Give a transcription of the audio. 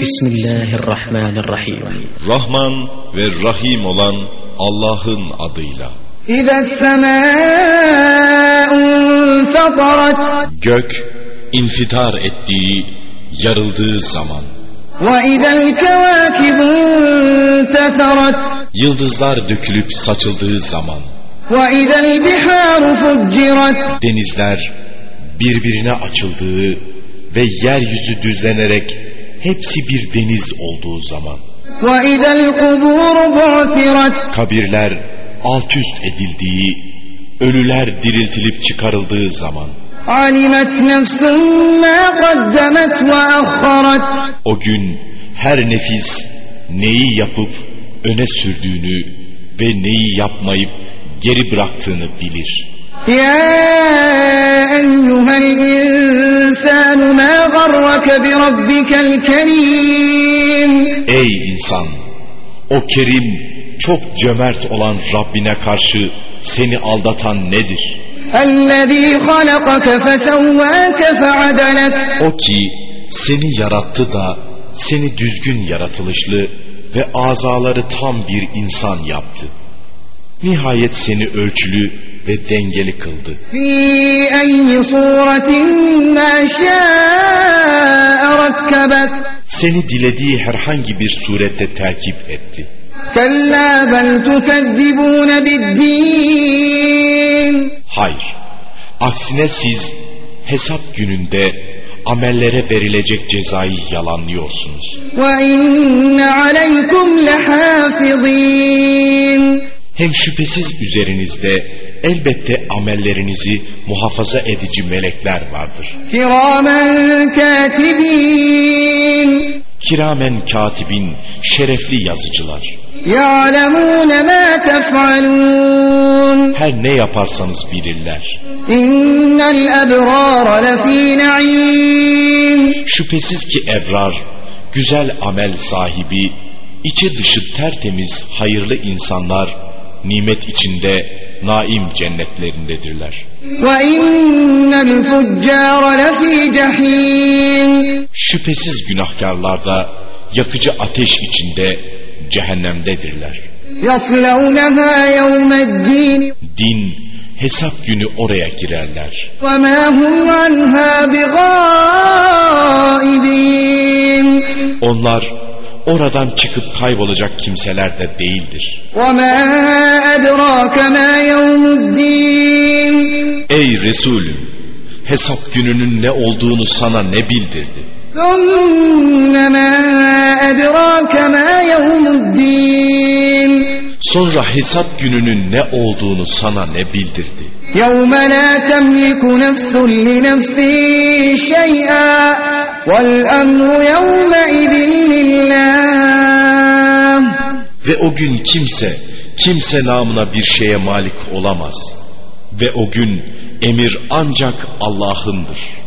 Bismillahirrahmanirrahim. Rahman ve Rahim olan Allah'ın adıyla. Gök infitar ettiği, yarıldığı zaman. Yıldızlar dökülüp saçıldığı zaman. Denizler birbirine açıldığı ve yeryüzü düzlenerek hepsi bir deniz olduğu zaman. Kabirler alt üst edildiği, ölüler diriltilip çıkarıldığı zaman. O gün her nefis neyi yapıp öne sürdüğünü ve neyi yapmayıp geri bıraktığını bilir. يا أيها الإنسان ما غرك بربك الكريم Ey insan! O kerim, çok cömert olan Rabbine karşı seni aldatan nedir? الذي خلقك فسواك فعدلك O ki seni yarattı da seni düzgün yaratılışlı ve azaları tam bir insan yaptı. Nihayet seni ölçülü ve dengeli kıldı. Seni dilediği herhangi bir surette terkip etti. Hayır. Aksine siz hesap gününde amellere verilecek cezayı yalanlıyorsunuz. Hem şüphesiz üzerinizde elbette amellerinizi muhafaza edici melekler vardır. Kiramen katibin. Kiramen katibin, şerefli yazıcılar. Ya'lemûne mâ tef'alûn. Her ne yaparsanız bilirler. İnnel ebrâre lefî na'im. Şüphesiz ki ebrar, güzel amel sahibi, içi dışı tertemiz hayırlı insanlar nimet içinde naim cennetlerindedirler. Şüphesiz günahkarlar da yakıcı ateş içinde cehennemdedirler. Din hesap günü oraya girerler. Onlar oradan çıkıp kaybolacak kimseler de değildir. وَمَا أَدْرَاكَ مَا يَوْمُ الدِّينِ Ey Resulüm! Hesap gününün ne olduğunu sana ne bildirdi? ثُمَّ مَا أَدْرَاكَ مَا يَوْمُ الدِّينِ Sonra hesap gününün ne olduğunu sana ne bildirdi? يَوْمَ لَا تَمْلِكُ نَفْسٌ لِنَفْسٍ شَيْئًا وَالْأَمْرُ يَوْمَئِذٍ لِلَّهِ ve o gün kimse, kimse namına bir şeye malik olamaz. Ve o gün emir ancak Allah'ındır.